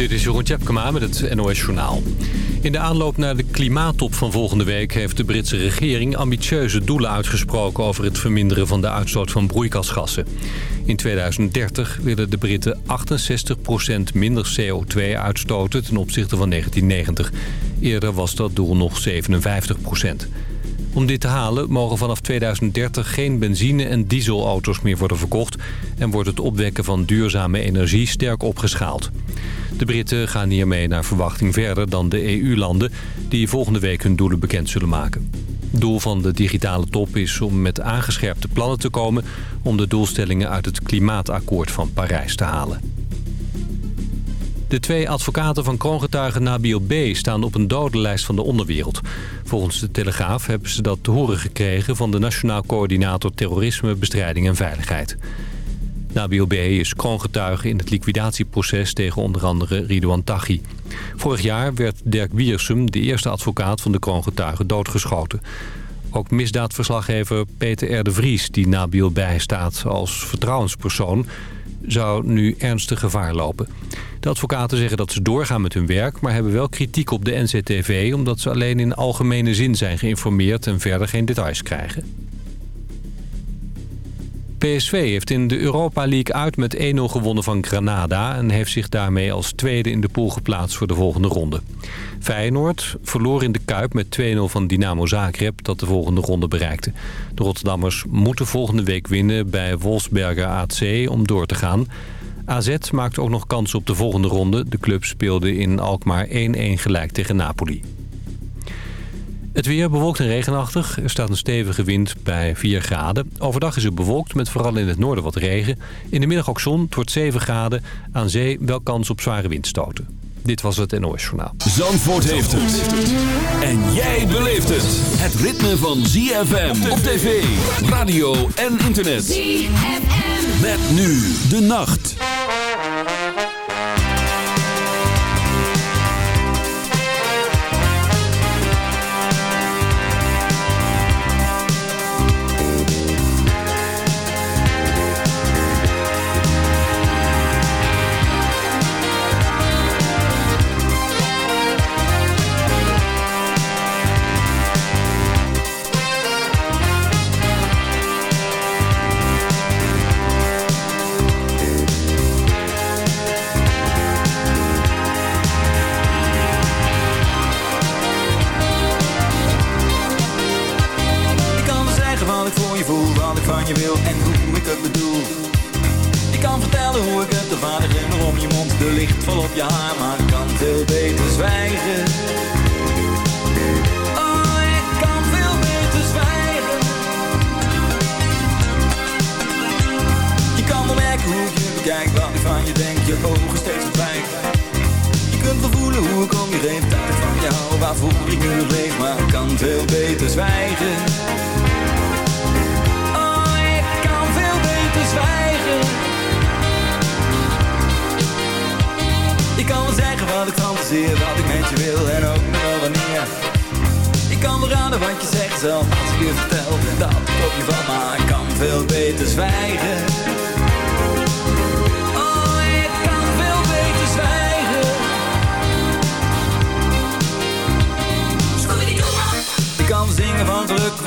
Dit is Jeroen Tjepkema met het NOS Journaal. In de aanloop naar de klimaattop van volgende week... heeft de Britse regering ambitieuze doelen uitgesproken... over het verminderen van de uitstoot van broeikasgassen. In 2030 willen de Britten 68% minder CO2 uitstoten... ten opzichte van 1990. Eerder was dat doel nog 57%. Om dit te halen mogen vanaf 2030 geen benzine- en dieselauto's meer worden verkocht... en wordt het opwekken van duurzame energie sterk opgeschaald. De Britten gaan hiermee naar verwachting verder dan de EU-landen... die volgende week hun doelen bekend zullen maken. Doel van de digitale top is om met aangescherpte plannen te komen... om de doelstellingen uit het klimaatakkoord van Parijs te halen. De twee advocaten van kroongetuige Nabil B. staan op een dodenlijst van de onderwereld. Volgens de Telegraaf hebben ze dat te horen gekregen... van de Nationaal Coördinator Terrorisme, Bestrijding en Veiligheid. Nabil B. is kroongetuige in het liquidatieproces tegen onder andere Ridouan Taghi. Vorig jaar werd Dirk Wiersum, de eerste advocaat van de kroongetuigen, doodgeschoten. Ook misdaadverslaggever Peter R. de Vries, die Nabil bijstaat als vertrouwenspersoon zou nu ernstig gevaar lopen. De advocaten zeggen dat ze doorgaan met hun werk... maar hebben wel kritiek op de NZTV... omdat ze alleen in algemene zin zijn geïnformeerd... en verder geen details krijgen. PSV heeft in de Europa League uit met 1-0 gewonnen van Granada... en heeft zich daarmee als tweede in de pool geplaatst voor de volgende ronde. Feyenoord verloor in de Kuip met 2-0 van Dynamo Zagreb... dat de volgende ronde bereikte. De Rotterdammers moeten volgende week winnen bij Wolfsberger AC om door te gaan... AZ maakte ook nog kans op de volgende ronde. De club speelde in Alkmaar 1-1 gelijk tegen Napoli. Het weer bewolkt en regenachtig. Er staat een stevige wind bij 4 graden. Overdag is het bewolkt met vooral in het noorden wat regen. In de middag ook zon. Het wordt 7 graden. Aan zee wel kans op zware windstoten. Dit was het NOS Journaal. Zandvoort heeft het. En jij beleeft het. Het ritme van ZFM op tv, radio en internet. ZFM. Met nu de nacht.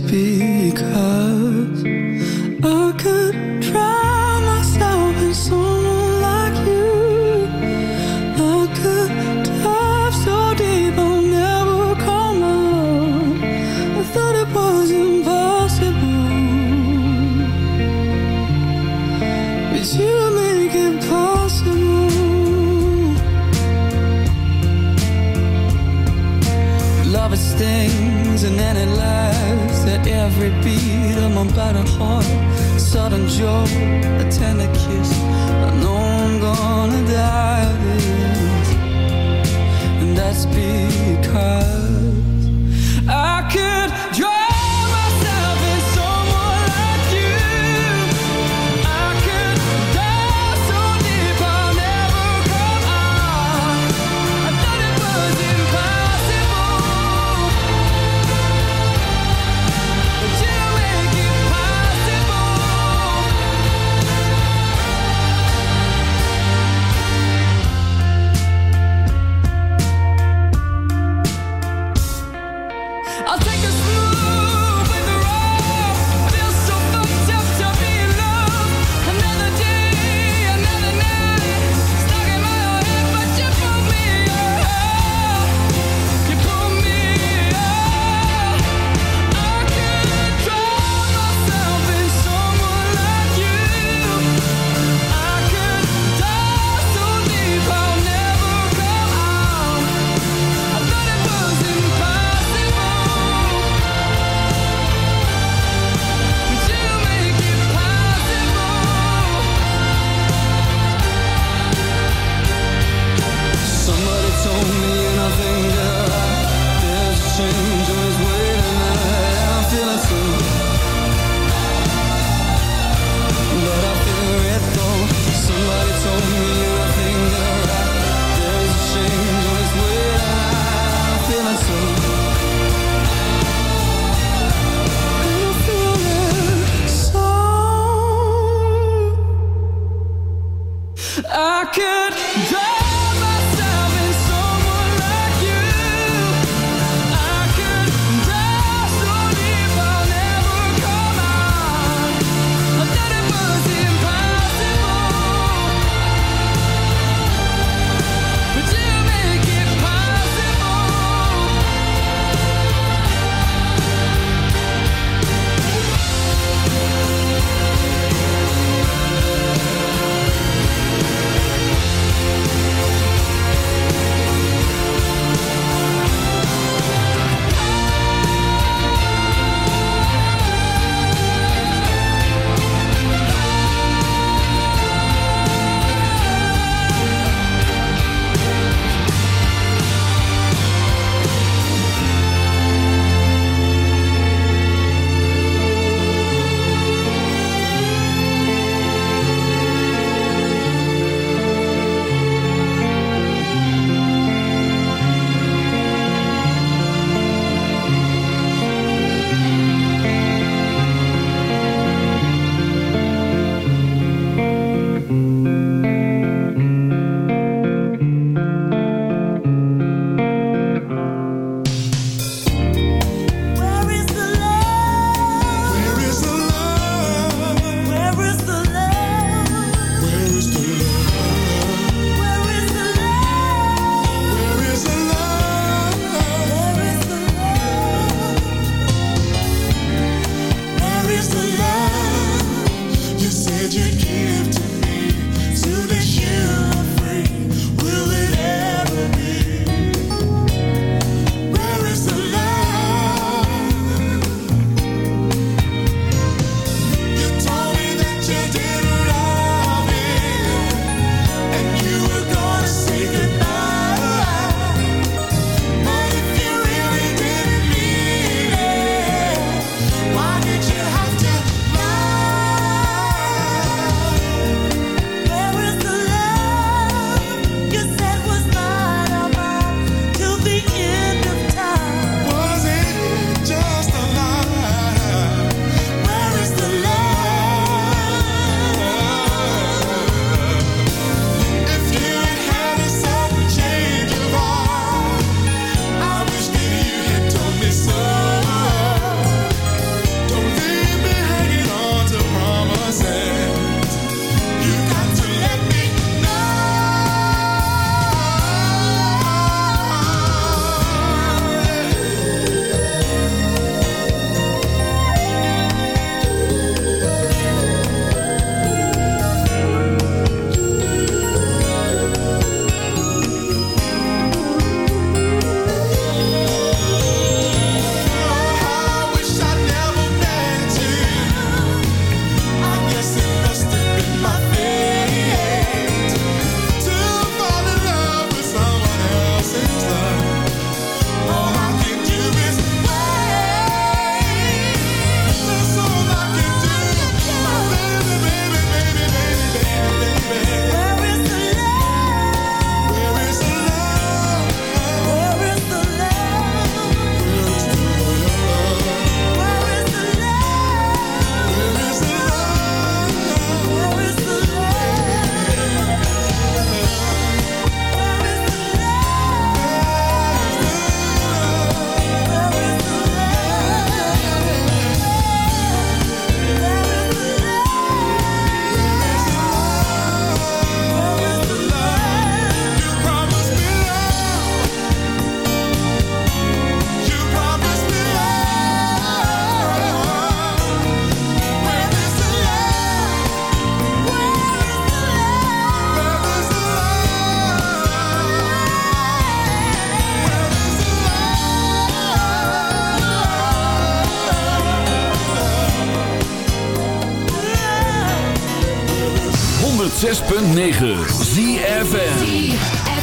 be 106.9 ZFN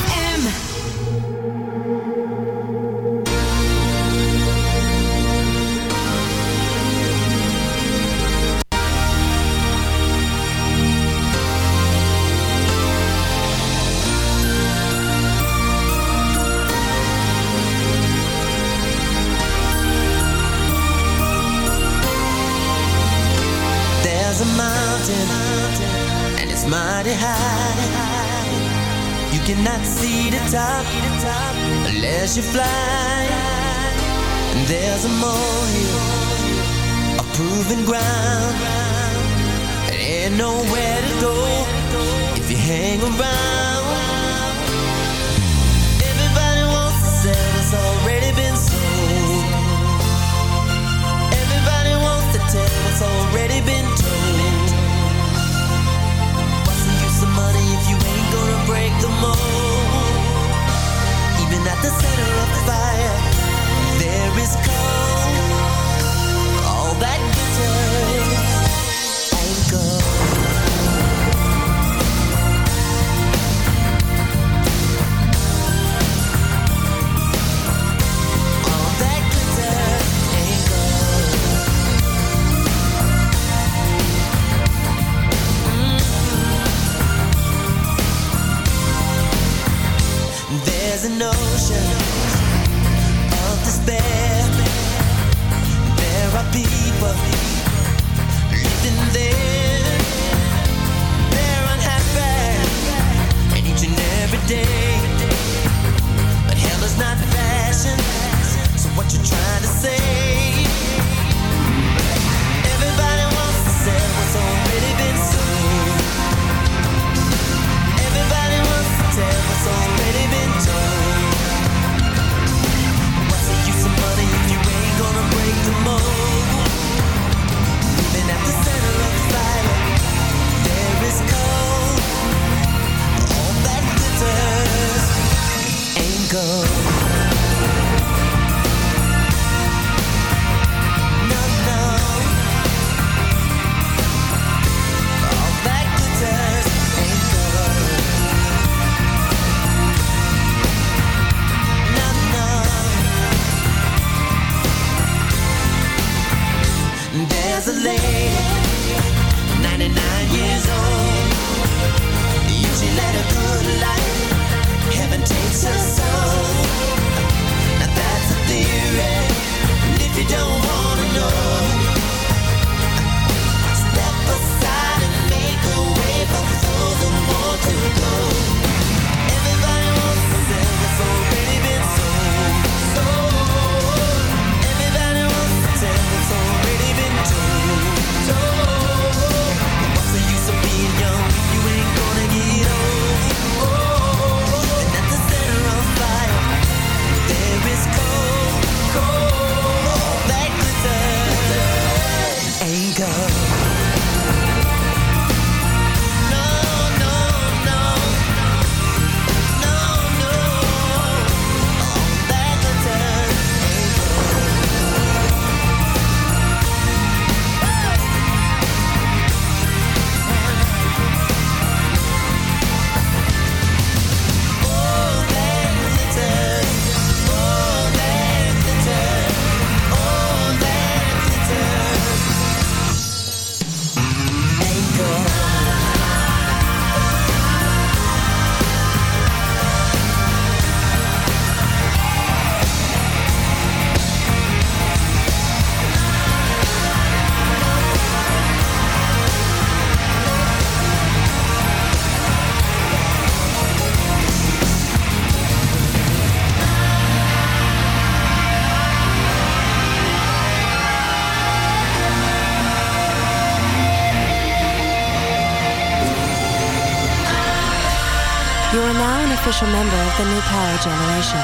special member of the new power generation.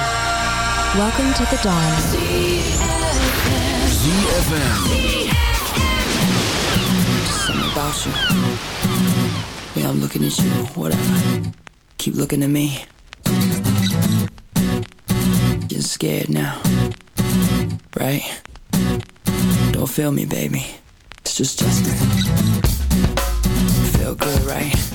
Welcome to the dawn. ZFM. Something about you. Yeah, I'm looking at you, whatever. Keep looking at me. You're scared now. Right? Don't feel me, baby. It's just Justin. Feel good, right?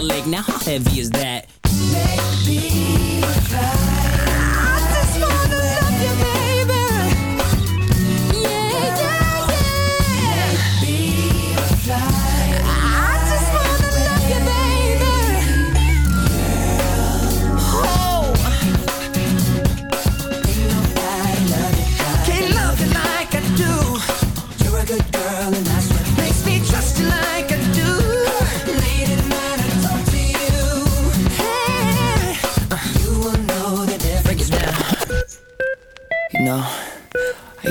Timberlake. Now how heavy is that? Make me cry.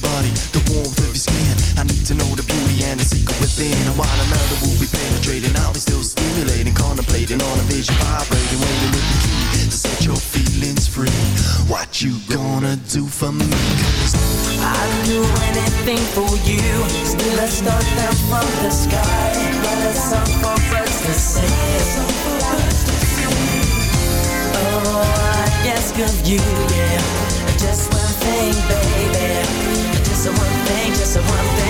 your body, the warmth of your skin. I need to know the beauty and the secret within. And while another will be penetrating I'll be still stimulating, contemplating on a vision Vibrating, waiting with the key To set your feelings free. What you gonna do for me? Cause I'd do anything for you. Still a start down from the sky. A song for birds to sing Oh, I ask of you, yeah. Just thing, baby. Just a one thing, just a one thing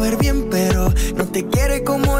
ver bien, pero no te quiere como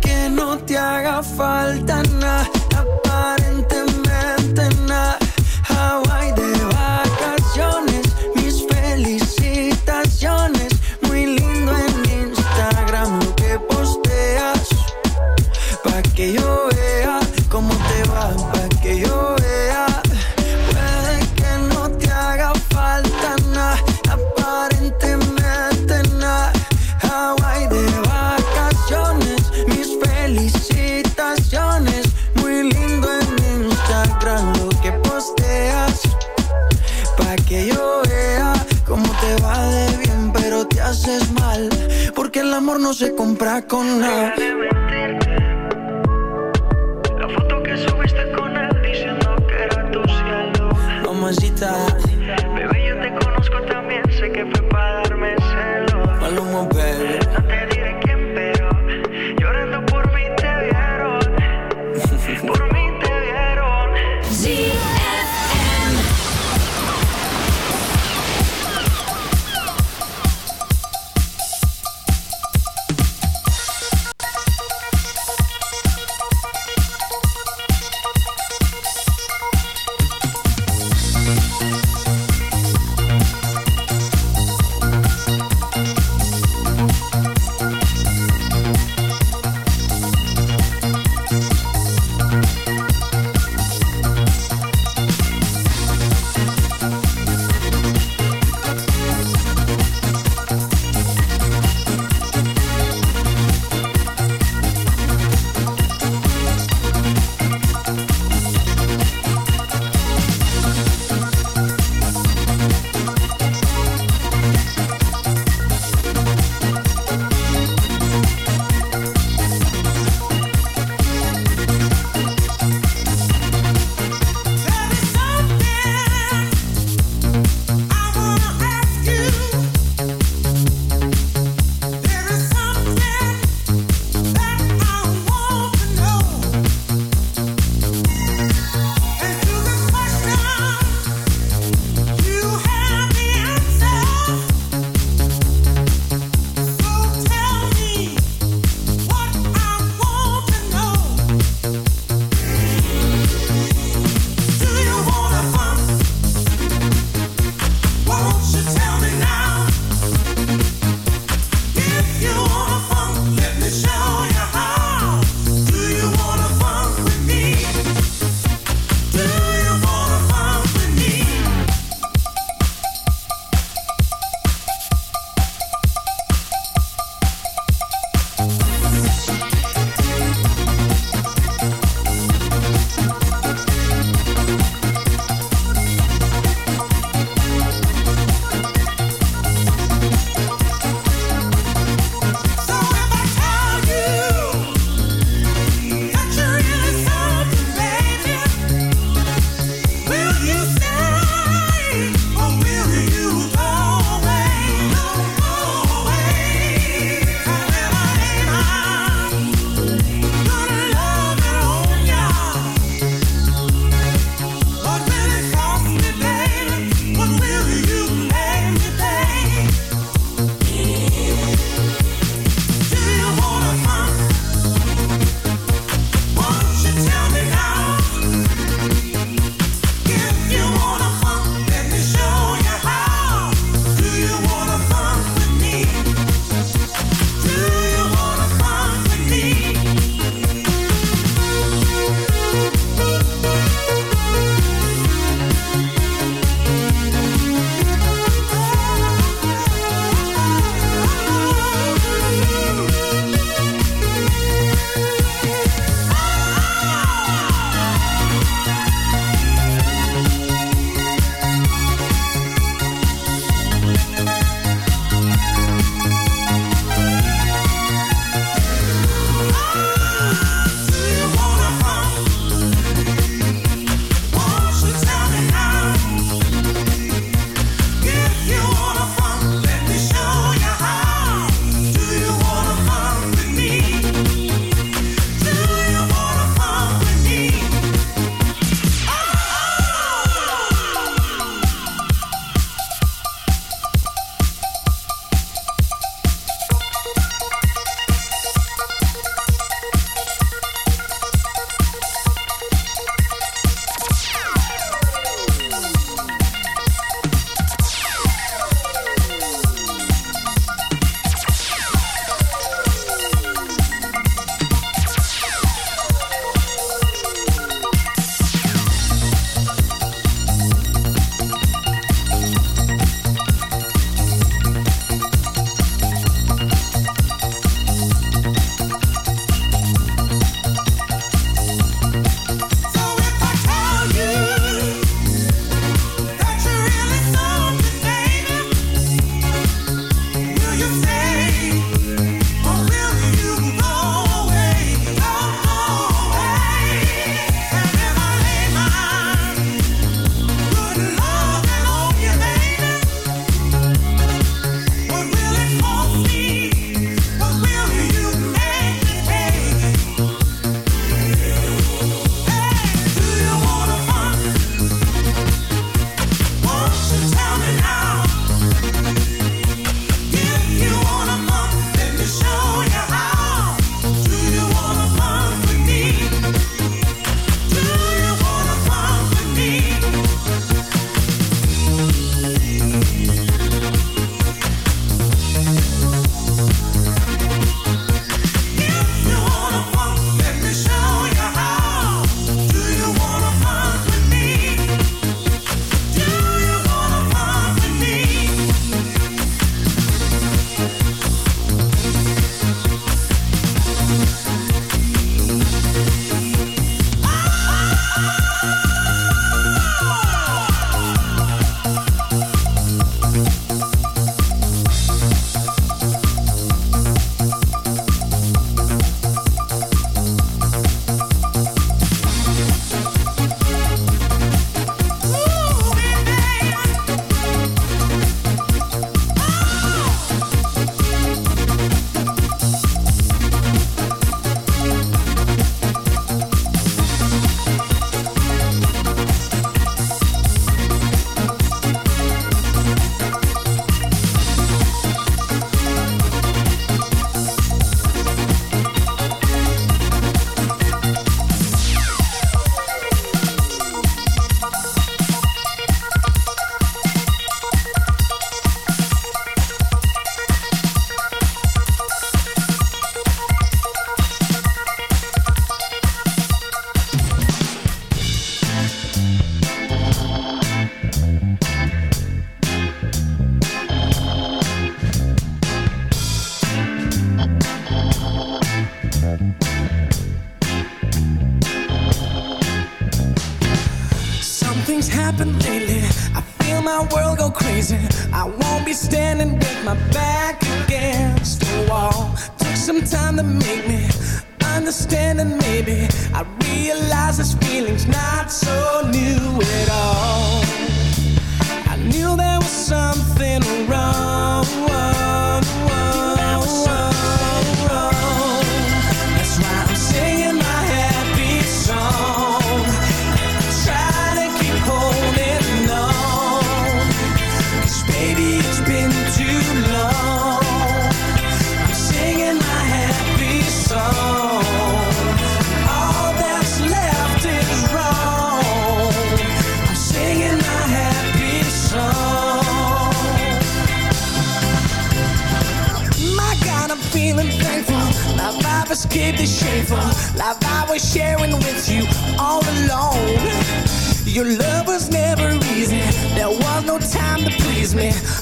te haga falta nada, con nada.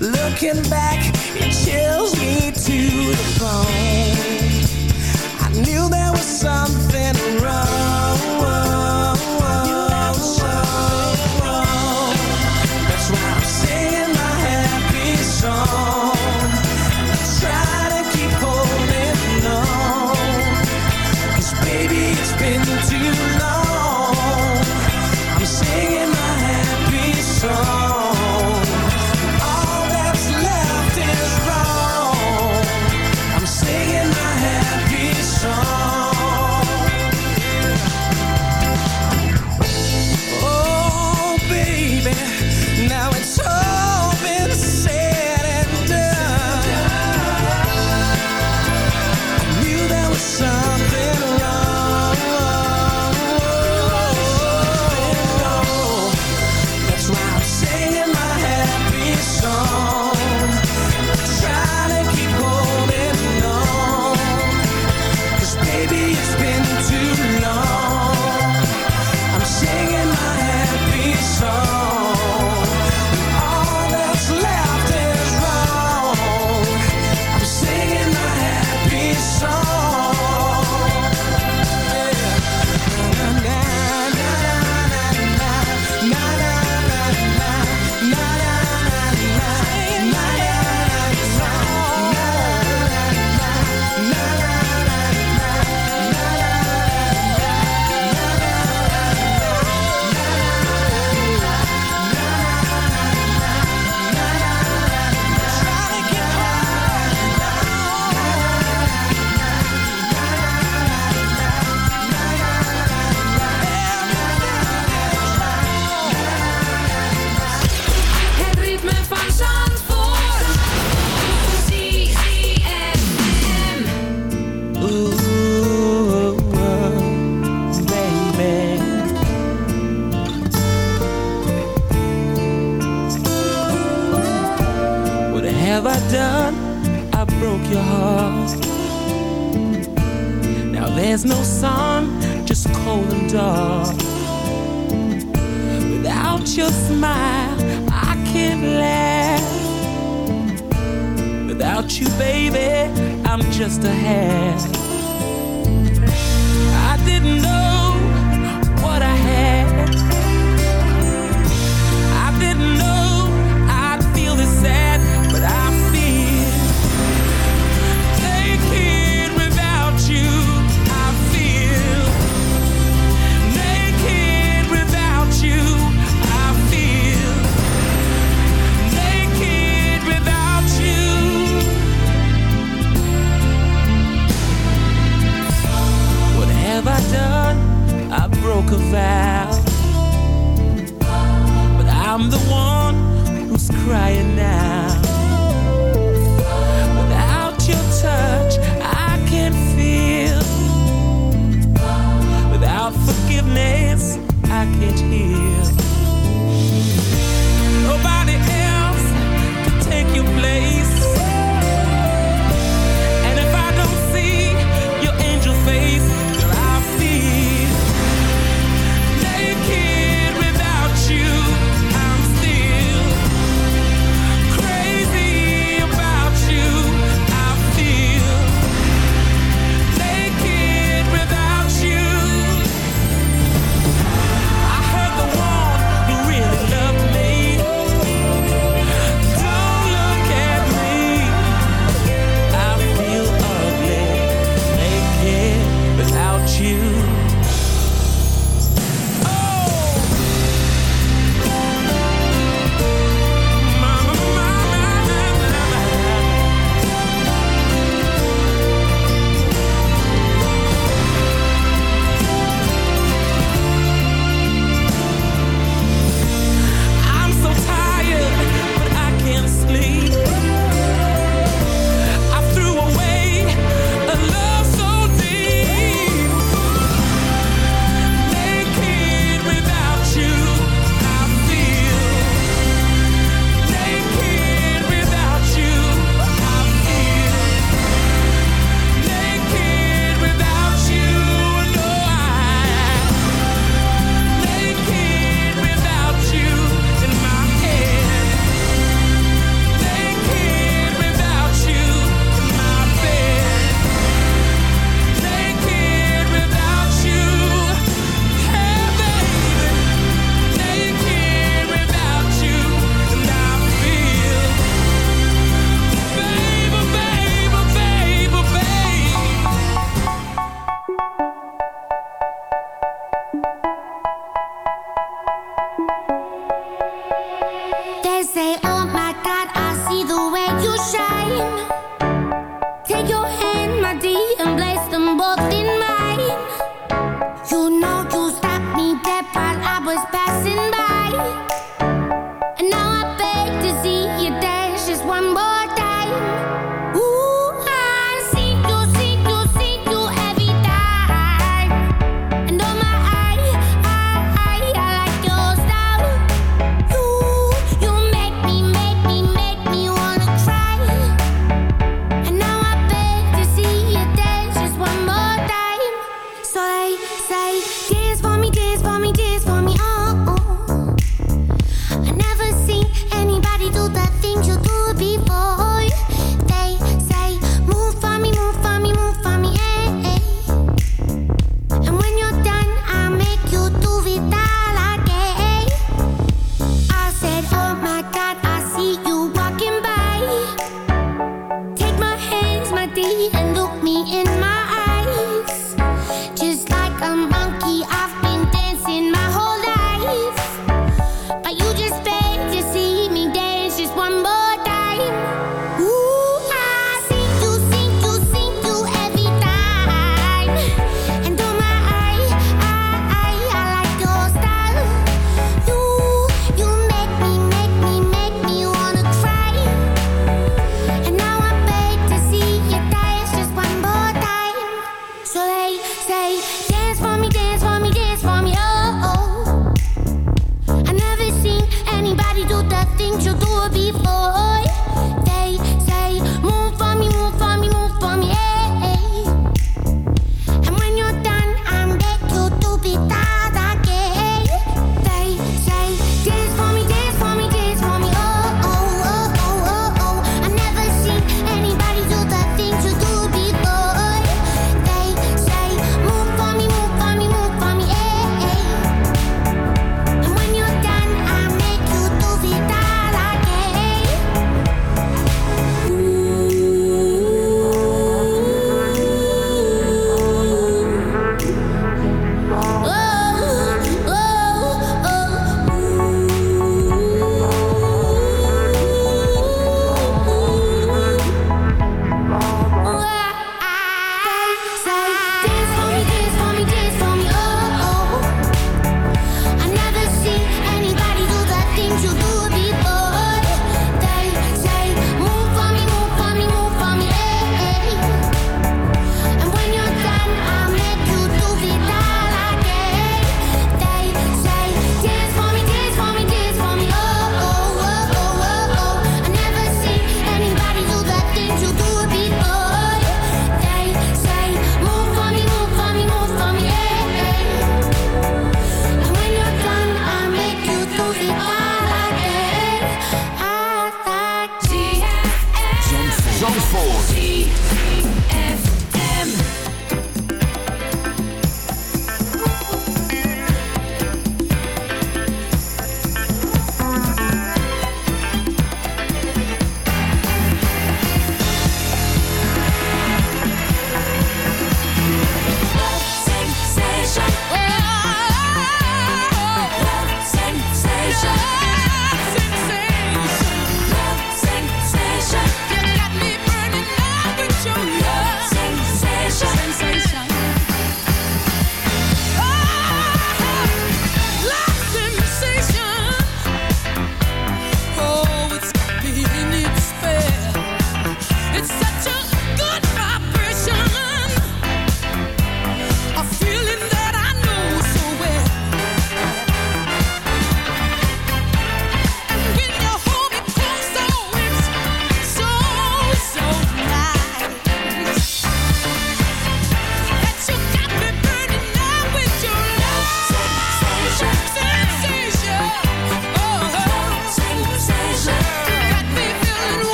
looking back, it chills me to the bone. I knew there was something wrong.